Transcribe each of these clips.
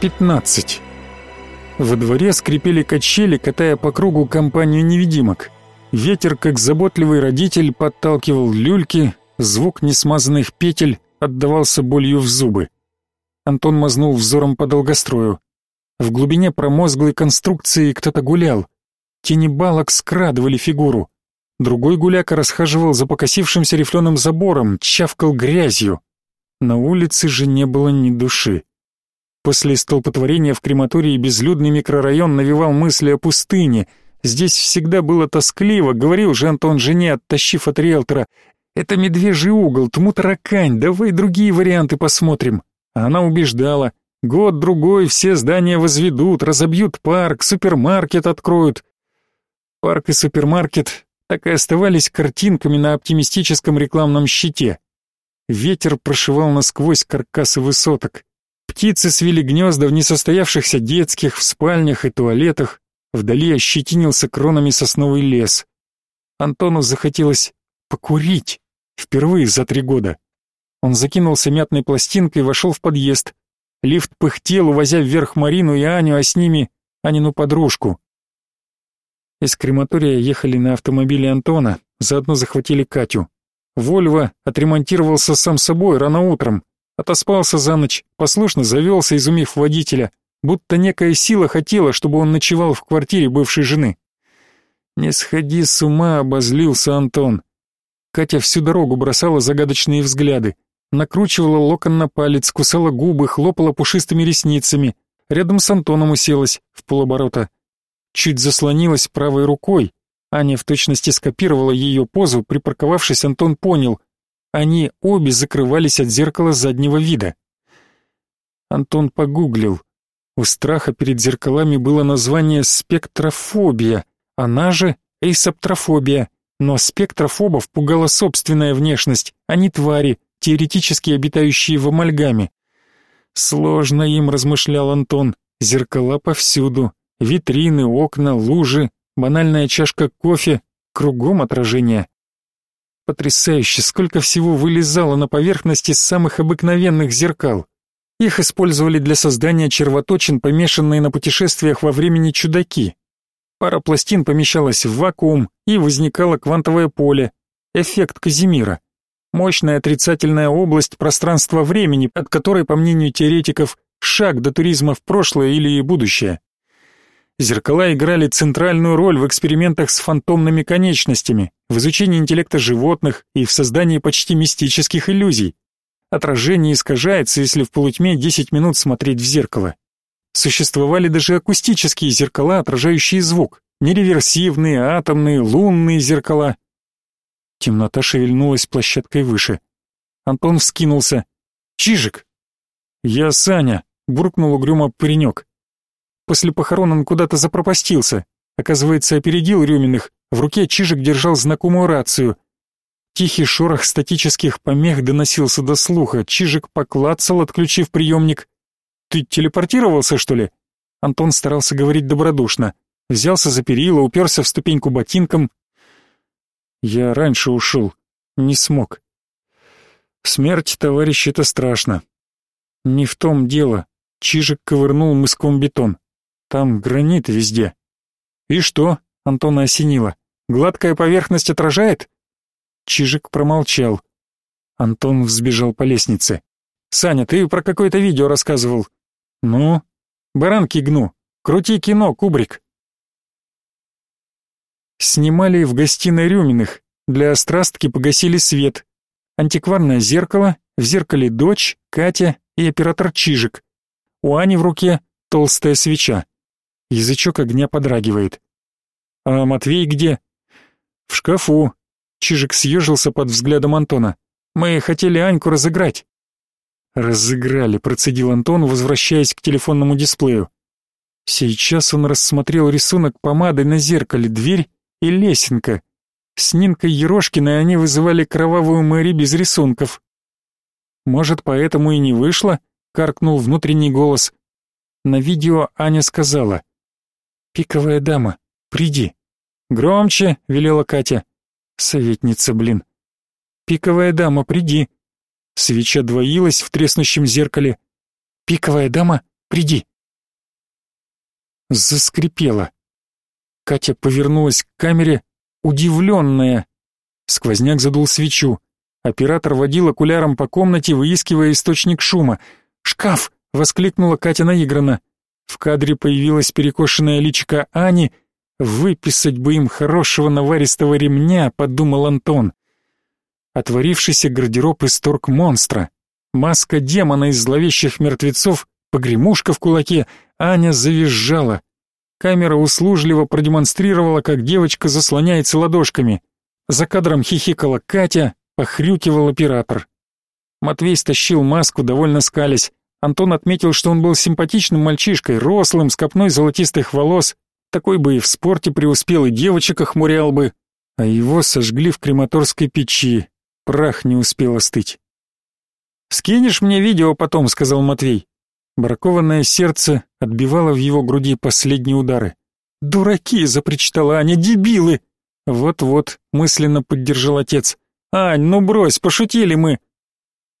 пятнадцать. Во дворе скрипели качели, катая по кругу компанию невидимок. Ветер, как заботливый родитель, подталкивал люльки, звук несмазанных петель отдавался болью в зубы. Антон мазнул взором по долгострою. В глубине промозглой конструкции кто-то гулял. Тени балок скрадывали фигуру. Другой гуляка расхаживал за покосившимся рифленым забором, чавкал грязью. На улице же не было ни души. После столпотворения в крематории безлюдный микрорайон навевал мысли о пустыне. Здесь всегда было тоскливо, говорил же Антон жене, оттащив от риэлтора. «Это медвежий угол, тму таракань, давай другие варианты посмотрим». А она убеждала. Год-другой все здания возведут, разобьют парк, супермаркет откроют. Парк и супермаркет так и оставались картинками на оптимистическом рекламном щите. Ветер прошивал насквозь каркасы высоток. Птицы свили гнезда в несостоявшихся детских, в спальнях и туалетах. Вдали ощетинился кронами сосновый лес. Антону захотелось покурить. Впервые за три года. Он закинулся мятной пластинкой и вошел в подъезд. Лифт пыхтел, увозя вверх Марину и Аню, а с ними Анину подружку. Из крематория ехали на автомобиле Антона, заодно захватили Катю. Вольво отремонтировался сам собой рано утром. Отоспался за ночь, послушно завелся, изумив водителя, будто некая сила хотела, чтобы он ночевал в квартире бывшей жены. «Не сходи с ума», — обозлился Антон. Катя всю дорогу бросала загадочные взгляды, накручивала локон на палец, кусала губы, хлопала пушистыми ресницами, рядом с Антоном уселась в полоборота. Чуть заслонилась правой рукой. Аня в точности скопировала ее позу, припарковавшись, Антон понял, они обе закрывались от зеркала заднего вида. Антон погуглил. У страха перед зеркалами было название спектрофобия, она же эйсоптрофобия, но спектрофобов пугала собственная внешность, а не твари, теоретически обитающие в амальгаме. Сложно им, размышлял Антон, зеркала повсюду, витрины, окна, лужи, банальная чашка кофе, кругом отражение. Потрясающе, сколько всего вылезало на поверхности самых обыкновенных зеркал. Их использовали для создания червоточин, помешанные на путешествиях во времени чудаки. Пара пластин помещалась в вакуум, и возникало квантовое поле, эффект Казимира. Мощная отрицательная область пространства-времени, от которой, по мнению теоретиков, шаг до туризма в прошлое или будущее. Зеркала играли центральную роль в экспериментах с фантомными конечностями, в изучении интеллекта животных и в создании почти мистических иллюзий. Отражение искажается, если в полутьме 10 минут смотреть в зеркало. Существовали даже акустические зеркала, отражающие звук, нереверсивные, атомные, лунные зеркала. Темнота шевельнулась площадкой выше. Антон вскинулся. «Чижик!» «Я Саня», — буркнул угрюмо паренек. После похорон он куда-то запропастился. Оказывается, опередил Рюминых. В руке Чижик держал знакомую рацию. Тихий шорох статических помех доносился до слуха. Чижик поклацал, отключив приемник. «Ты телепортировался, что ли?» Антон старался говорить добродушно. Взялся за перила, уперся в ступеньку ботинком. «Я раньше ушел. Не смог. Смерть, товарищ, это страшно. Не в том дело. Чижик ковырнул мыском бетон. Там гранит везде. И что? Антона осенило. Гладкая поверхность отражает? Чижик промолчал. Антон взбежал по лестнице. Саня, ты про какое-то видео рассказывал. Ну, баранки гну. Крути кино, Кубрик. Снимали в гостиной Рюминых. Для острастки погасили свет. Антикварное зеркало, в зеркале дочь, Катя и оператор Чижик. У Ани в руке толстая свеча. Язычок огня подрагивает. «А Матвей где?» «В шкафу». Чижик съежился под взглядом Антона. «Мы хотели Аньку разыграть». «Разыграли», — процедил Антон, возвращаясь к телефонному дисплею. Сейчас он рассмотрел рисунок помадой на зеркале, дверь и лесенка. С Нинкой Ерошкиной они вызывали кровавую Мэри без рисунков. «Может, поэтому и не вышло?» — каркнул внутренний голос. На видео Аня сказала. «Пиковая дама, приди». «Громче», — велела Катя. «Советница, блин». «Пиковая дама, приди». Свеча двоилась в треснущем зеркале. «Пиковая дама, приди». Заскрипело. Катя повернулась к камере, удивленная. Сквозняк задул свечу. Оператор водил окуляром по комнате, выискивая источник шума. «Шкаф!» — воскликнула Катя наигранно. В кадре появилась перекошенная личико Ани. «Выписать бы им хорошего наваристого ремня», — подумал Антон. Отворившийся гардероб исторг монстра. Маска демона из зловещих мертвецов, погремушка в кулаке, Аня завизжала. Камера услужливо продемонстрировала, как девочка заслоняется ладошками. За кадром хихикала Катя, похрюкивал оператор. Матвей стащил маску, довольно скались. Антон отметил, что он был симпатичным мальчишкой, рослым, с копной золотистых волос. Такой бы и в спорте преуспел, и девочек охмурял бы. А его сожгли в крематорской печи. Прах не успел остыть. «Скинешь мне видео потом», — сказал Матвей. Бракованное сердце отбивало в его груди последние удары. «Дураки!» — запричитала Аня. «Дебилы!» «Вот-вот», — мысленно поддержал отец. «Ань, ну брось, пошутили мы!»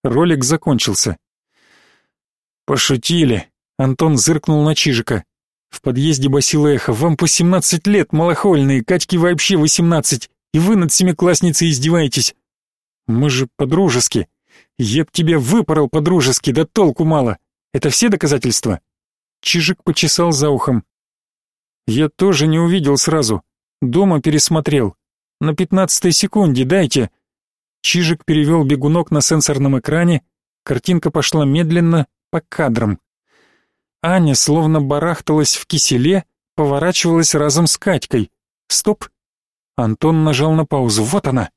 Ролик закончился. «Пошутили!» — Антон зыркнул на Чижика. В подъезде басило эхо. «Вам по семнадцать лет, малохольные, Катьке вообще восемнадцать, и вы над семиклассницей издеваетесь!» «Мы же по-дружески!» Я б тебя выпорол по-дружески, да толку мало. Это все доказательства? Чижик почесал за ухом. Я тоже не увидел сразу. Дома пересмотрел. На пятнадцатой секунде дайте. Чижик перевел бегунок на сенсорном экране. Картинка пошла медленно, по кадрам. Аня словно барахталась в киселе, поворачивалась разом с Катькой. Стоп. Антон нажал на паузу. Вот она.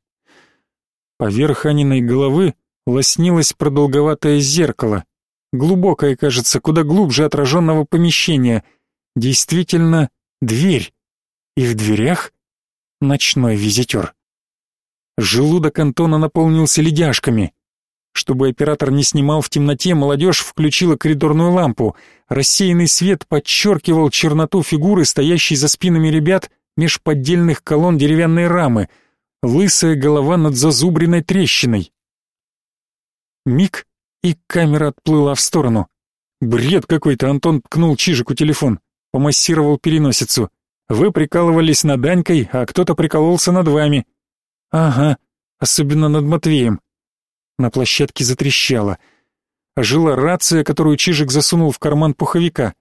Поверх Аниной головы лоснилось продолговатое зеркало, глубокое, кажется, куда глубже отраженного помещения. Действительно, дверь. И в дверях ночной визитер. Желудок Антона наполнился ледяшками. Чтобы оператор не снимал в темноте, молодежь включила коридорную лампу. Рассеянный свет подчеркивал черноту фигуры, стоящей за спинами ребят, меж поддельных колонн деревянной рамы. Лысая голова над зазубренной трещиной. Миг, и камера отплыла в сторону. Бред какой-то, Антон ткнул Чижику телефон, помассировал переносицу. Вы прикалывались над Данькой, а кто-то прикололся над вами. Ага, особенно над Матвеем. На площадке затрещало. Жила рация, которую Чижик засунул в карман пуховика.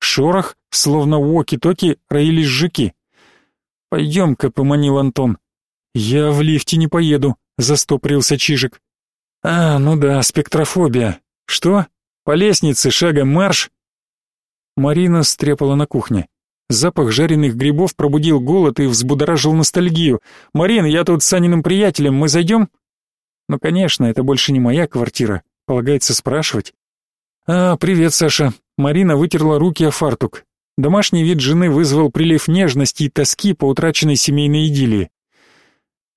Шорох, словно уоки-токи, роились жуки. «Пойдем-ка», — поманил Антон. «Я в лифте не поеду», — застопрился Чижик. А, ну да, спектрофобия. Что? По лестнице шагом марш? Марина стрепала на кухне. Запах жареных грибов пробудил голод и взбудоражил ностальгию. «Марин, я тут с Саниным приятелем, мы зайдем?» «Ну, конечно, это больше не моя квартира. Полагается спрашивать». «А, привет, Саша». Марина вытерла руки о фартук. Домашний вид жены вызвал прилив нежности и тоски по утраченной семейной идиллии.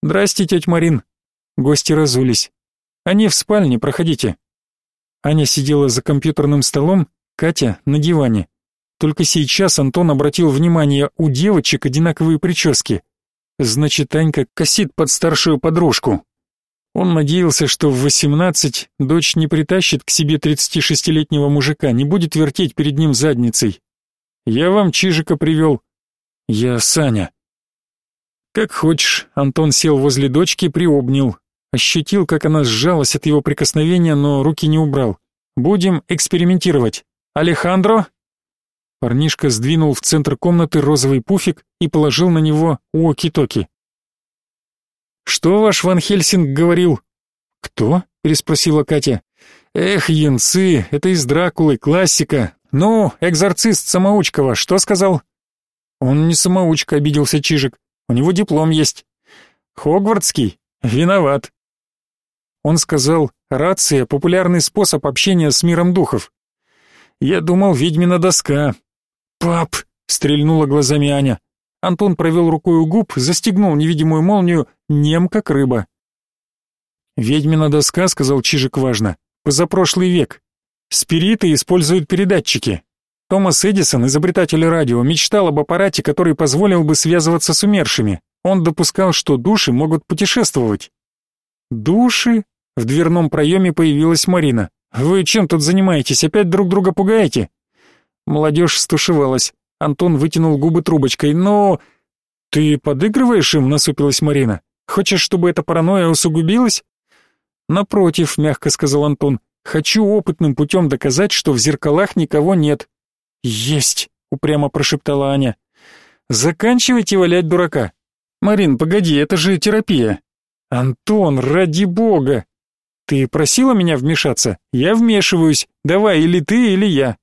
«Здрасте, тетя Марин». Гости разулись. Они в спальне, проходите. Аня сидела за компьютерным столом, Катя на диване. Только сейчас Антон обратил внимание, у девочек одинаковые прически. Значит, Анька косит под старшую подружку. Он надеялся, что в восемнадцать дочь не притащит к себе тридцатишестилетнего мужика, не будет вертеть перед ним задницей. Я вам Чижика привел. Я Саня. Как хочешь, Антон сел возле дочки, приобнял. Ощутил, как она сжалась от его прикосновения, но руки не убрал. «Будем экспериментировать. Алехандро?» Парнишка сдвинул в центр комнаты розовый пуфик и положил на него уоки-токи. «Что ваш Ван Хельсинг говорил?» «Кто?» — переспросила Катя. «Эх, янцы, это из Дракулы, классика. Ну, экзорцист Самоучкова, что сказал?» «Он не самоучка», — обиделся Чижик. «У него диплом есть». «Хогвартский? Виноват. Он сказал, рация — популярный способ общения с миром духов. Я думал, ведьмина доска. Пап, стрельнула глазами Аня. Антон провел рукой у губ, застегнул невидимую молнию, нем как рыба. «Ведьмина доска», — сказал Чижик важно, — «позапрошлый век. Спириты используют передатчики. Томас Эдисон, изобретатель радио, мечтал об аппарате, который позволил бы связываться с умершими. Он допускал, что души могут путешествовать». «Души?» В дверном проеме появилась Марина. «Вы чем тут занимаетесь? Опять друг друга пугаете?» Молодежь стушевалась. Антон вытянул губы трубочкой. «Но...» «Ты подыгрываешь им?» — насупилась Марина. «Хочешь, чтобы эта паранойя усугубилась?» «Напротив», — мягко сказал Антон. «Хочу опытным путем доказать, что в зеркалах никого нет». «Есть!» — упрямо прошептала Аня. «Заканчивайте валять дурака». «Марин, погоди, это же терапия». «Антон, ради бога!» «Ты просила меня вмешаться? Я вмешиваюсь. Давай, или ты, или я».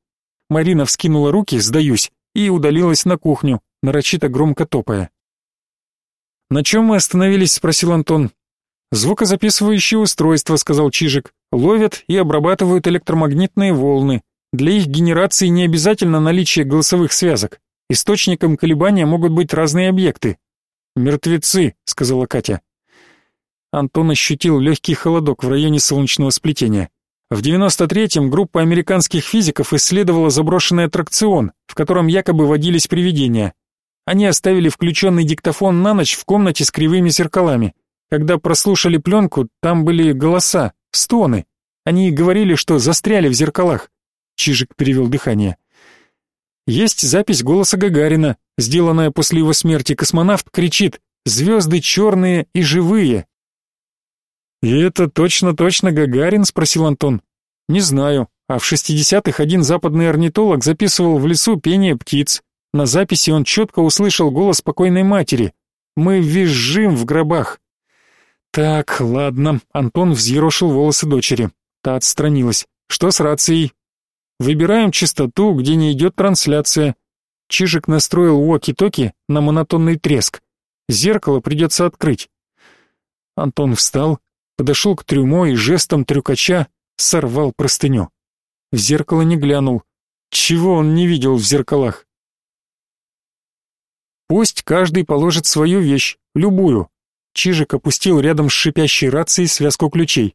Марина вскинула руки, сдаюсь, и удалилась на кухню, нарочито громко топая. «На чем мы остановились?» — спросил Антон. «Звукозаписывающие устройства», — сказал Чижик, — «ловят и обрабатывают электромагнитные волны. Для их генерации не обязательно наличие голосовых связок. Источником колебания могут быть разные объекты». «Мертвецы», — сказала Катя. Антон ощутил легкий холодок в районе солнечного сплетения. В 93-м группа американских физиков исследовала заброшенный аттракцион, в котором якобы водились привидения. Они оставили включенный диктофон на ночь в комнате с кривыми зеркалами. Когда прослушали пленку, там были голоса, стоны. Они говорили, что застряли в зеркалах. Чижик перевел дыхание. Есть запись голоса Гагарина, сделанная после его смерти. Космонавт кричит «Звезды черные и живые». «И это точно-точно Гагарин?» — спросил Антон. «Не знаю. А в шестидесятых один западный орнитолог записывал в лесу пение птиц. На записи он четко услышал голос покойной матери. «Мы визжим в гробах». «Так, ладно». Антон взъерошил волосы дочери. Та отстранилась. «Что с рацией?» «Выбираем частоту, где не идет трансляция». Чижик настроил уоки-токи на монотонный треск. «Зеркало придется открыть». Антон встал, подошел к трюмо и жестом трюкача сорвал простыню. В зеркало не глянул. Чего он не видел в зеркалах? Пусть каждый положит свою вещь, любую. Чижик опустил рядом с шипящей рацией связку ключей.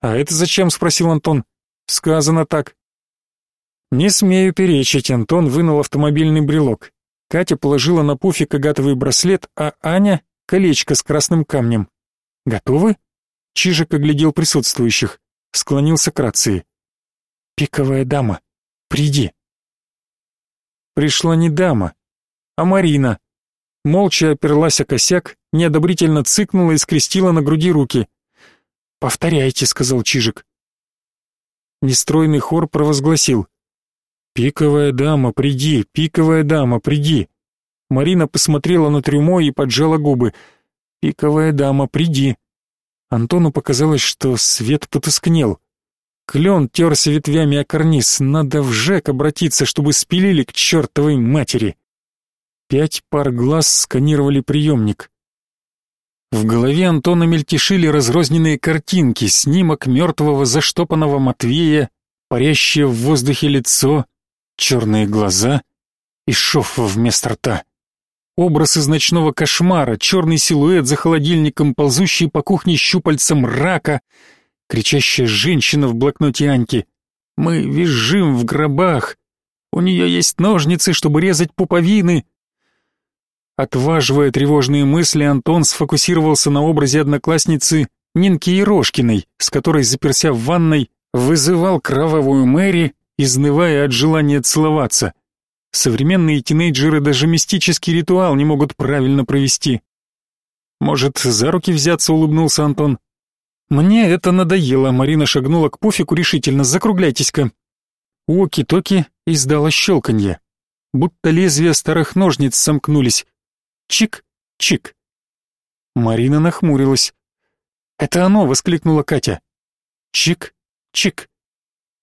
«А это зачем?» — спросил Антон. «Сказано так». «Не смею перечить», — Антон вынул автомобильный брелок. Катя положила на пуфик агатовый браслет, а Аня — колечко с красным камнем. «Готовы?» Чижик оглядел присутствующих, склонился к рации. «Пиковая дама, приди!» Пришла не дама, а Марина. Молча оперлась о косяк, неодобрительно цыкнула и скрестила на груди руки. «Повторяйте», — сказал Чижик. Нестройный хор провозгласил. «Пиковая дама, приди! Пиковая дама, приди!» Марина посмотрела на трюмо и поджала губы. «Пиковая дама, приди!» Антону показалось, что свет потускнел. Клен терся ветвями о карниз, надо в ЖЭК обратиться, чтобы спилили к чертовой матери. Пять пар глаз сканировали приемник. В голове Антона мельтешили разрозненные картинки, снимок мертвого заштопанного Матвея, парящее в воздухе лицо, черные глаза и шов вместо рта. Образ из ночного кошмара, черный силуэт за холодильником, ползущий по кухне щупальцем рака, кричащая женщина в блокноте Аньки. «Мы визжим в гробах! У нее есть ножницы, чтобы резать пуповины!» Отваживая тревожные мысли, Антон сфокусировался на образе одноклассницы Нинки Ерошкиной, с которой, заперся в ванной, вызывал кровавую Мэри, изнывая от желания целоваться. Современные тинейджеры даже мистический ритуал не могут правильно провести. Может, за руки взяться, улыбнулся Антон. Мне это надоело, Марина шагнула к пуфику решительно, закругляйтесь-ка. Уоки-токи издала щелканье. Будто лезвия старых ножниц сомкнулись. Чик-чик. Марина нахмурилась. «Это оно!» — воскликнула Катя. Чик-чик.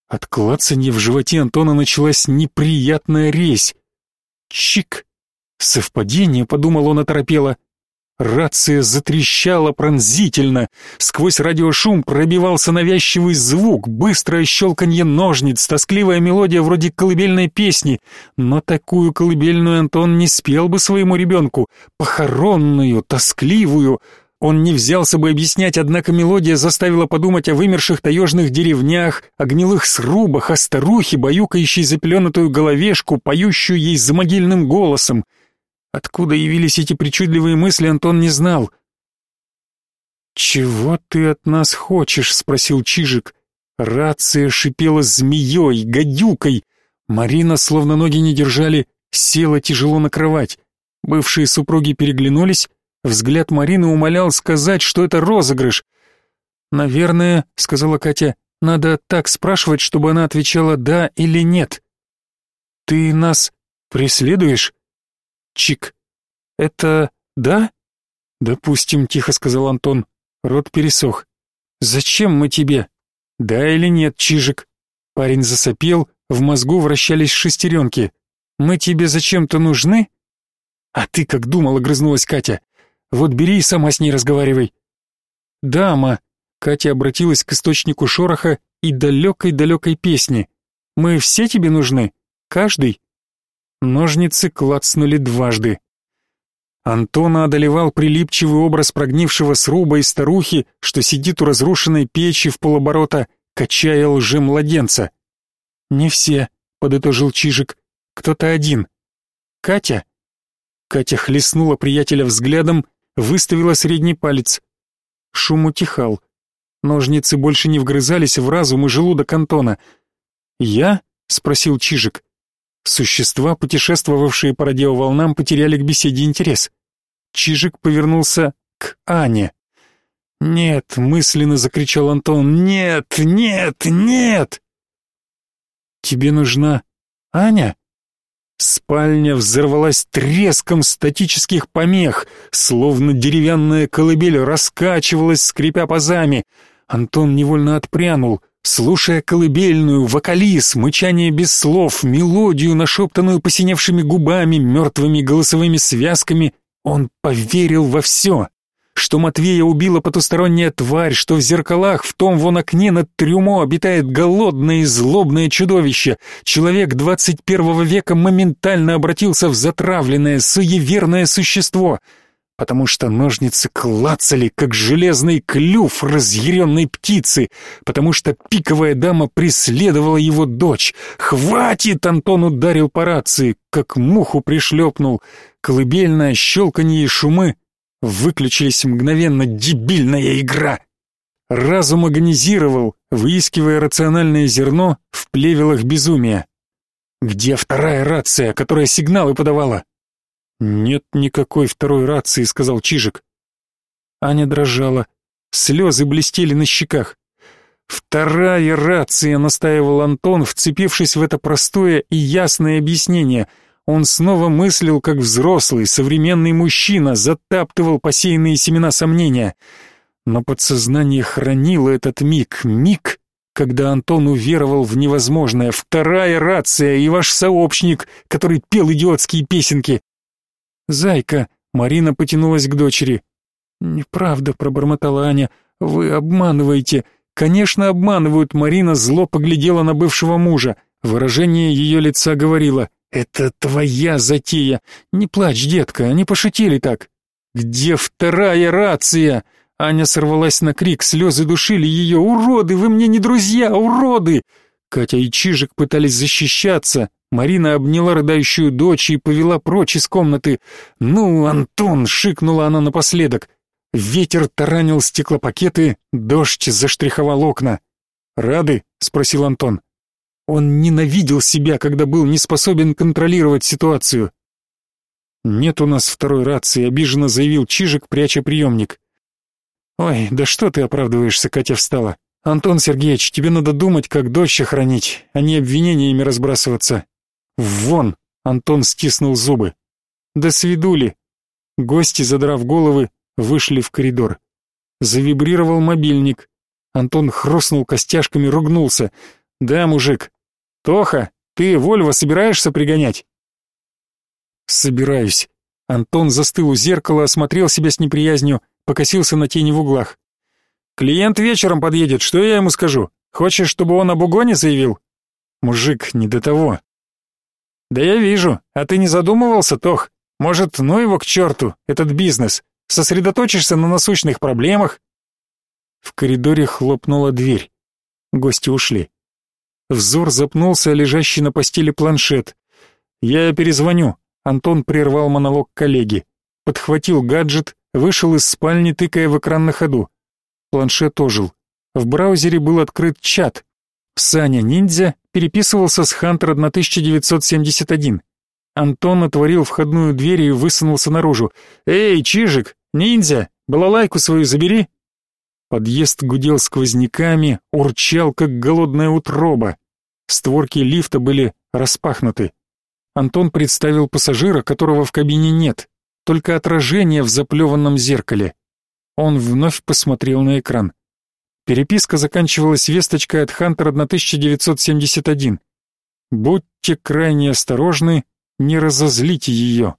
От клацанья в животе Антона началась неприятная резь. Чик! Совпадение, подумал он оторопело. Рация затрещала пронзительно. Сквозь радиошум пробивался навязчивый звук, быстрое щелканье ножниц, тоскливая мелодия вроде колыбельной песни. Но такую колыбельную Антон не спел бы своему ребенку. Похоронную, тоскливую, он не взялся бы объяснять, однако мелодия заставила подумать о вымерших таежных деревнях, о гнилых срубах, о старухе, баюкающей запеленутую головешку, поющую ей за могильным голосом. Откуда явились эти причудливые мысли, Антон не знал. «Чего ты от нас хочешь?» — спросил Чижик. Рация шипела змеей, гадюкой. Марина, словно ноги не держали, села тяжело на кровать. Бывшие супруги переглянулись, взгляд Марины умолял сказать, что это розыгрыш. «Наверное», — сказала Катя, — «надо так спрашивать, чтобы она отвечала «да» или «нет». «Ты нас преследуешь?» Чик. «Это да?» «Допустим», — тихо сказал Антон. Рот пересох. «Зачем мы тебе?» «Да или нет, Чижик?» Парень засопел, в мозгу вращались шестеренки. «Мы тебе зачем-то нужны?» «А ты как думала?» — грызнулась Катя. «Вот бери и сама с ней разговаривай». «Дама», — Катя обратилась к источнику шороха и далекой-далекой песни. «Мы все тебе нужны? Каждый?» Ножницы клацнули дважды. Антона одолевал прилипчивый образ прогнившего сруба и старухи, что сидит у разрушенной печи в полоборота, качая лжемладенца. «Не все», — подытожил Чижик, — «кто-то один». «Катя?» Катя хлестнула приятеля взглядом, выставила средний палец. Шум утихал. Ножницы больше не вгрызались в разум и желудок Антона. «Я?» — спросил Чижик. Существа, путешествовавшие по радиоволнам, потеряли к беседе интерес. Чижик повернулся к Ане. «Нет!» — мысленно закричал Антон. «Нет! Нет! Нет!» «Тебе нужна Аня?» Спальня взорвалась треском статических помех, словно деревянная колыбель раскачивалась, скрипя пазами. Антон невольно отпрянул, слушая колыбельную, вокализ, мычание без слов, мелодию, нашептанную посиневшими губами, мертвыми голосовыми связками, он поверил во все что Матвея убила потусторонняя тварь, что в зеркалах в том вон окне над трюмо обитает голодное и злобное чудовище. Человек двадцать первого века моментально обратился в затравленное, суеверное существо, потому что ножницы клацали, как железный клюв разъяренной птицы, потому что пиковая дама преследовала его дочь. «Хватит!» — Антон ударил по рации, как муху пришлепнул. Колыбельное щелканье и шумы Выключились мгновенно дебильная игра. Разум агонизировал, выискивая рациональное зерно в плевелах безумия. Где вторая рация, которая сигналы подавала? Нет никакой второй рации, сказал Чижик. Аня дрожала, слезы блестели на щеках. Вторая рация, настаивал Антон, вцепившись в это простое и ясное объяснение — он снова мыслил как взрослый, современный мужчина, затаптывал посеянные семена сомнения. Но подсознание хранило этот миг, миг, когда Антон уверовал в невозможное. Вторая рация и ваш сообщник, который пел идиотские песенки. «Зайка», — Марина потянулась к дочери. «Неправда», — пробормотала Аня, — «вы обманываете». «Конечно, обманывают», — Марина зло поглядела на бывшего мужа. Выражение ее лица говорило «Это твоя затея! Не плачь, детка, они пошутили так!» «Где вторая рация?» Аня сорвалась на крик, слезы душили ее. «Уроды! Вы мне не друзья! Уроды!» Катя и Чижик пытались защищаться. Марина обняла рыдающую дочь и повела прочь из комнаты. «Ну, Антон!» — шикнула она напоследок. Ветер таранил стеклопакеты, дождь заштриховал окна. «Рады?» — спросил Антон. Он ненавидел себя, когда был не способен контролировать ситуацию. «Нет у нас второй рации», — обиженно заявил Чижик, пряча приемник. «Ой, да что ты оправдываешься?» — Катя встала. «Антон Сергеевич, тебе надо думать, как дочь охранить, а не обвинениями разбрасываться». «Вон!» — Антон стиснул зубы. «Да свидули!» Гости, задрав головы, вышли в коридор. Завибрировал мобильник. Антон хрустнул костяшками, ругнулся. «Да, мужик, «Тоха, ты Вольво собираешься пригонять?» «Собираюсь». Антон застыл у зеркала, осмотрел себя с неприязнью, покосился на тени в углах. «Клиент вечером подъедет, что я ему скажу? Хочешь, чтобы он об угоне заявил?» «Мужик, не до того». «Да я вижу, а ты не задумывался, Тох? Может, ну его к черту, этот бизнес? Сосредоточишься на насущных проблемах?» В коридоре хлопнула дверь. Гости ушли. Взор запнулся лежащий на постели планшет. «Я перезвоню», — Антон прервал монолог коллеги. Подхватил гаджет, вышел из спальни, тыкая в экран на ходу. Планшет ожил. В браузере был открыт чат. Саня Ниндзя переписывался с Хантер 1971. Антон отворил входную дверь и высунулся наружу. «Эй, Чижик, ниндзя, балалайку свою забери!» Подъезд гудел сквозняками, урчал, как голодная утроба. Створки лифта были распахнуты. Антон представил пассажира, которого в кабине нет, только отражение в заплеванном зеркале. Он вновь посмотрел на экран. Переписка заканчивалась весточкой от Хантер 1971. «Будьте крайне осторожны, не разозлите ее».